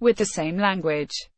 with the same language.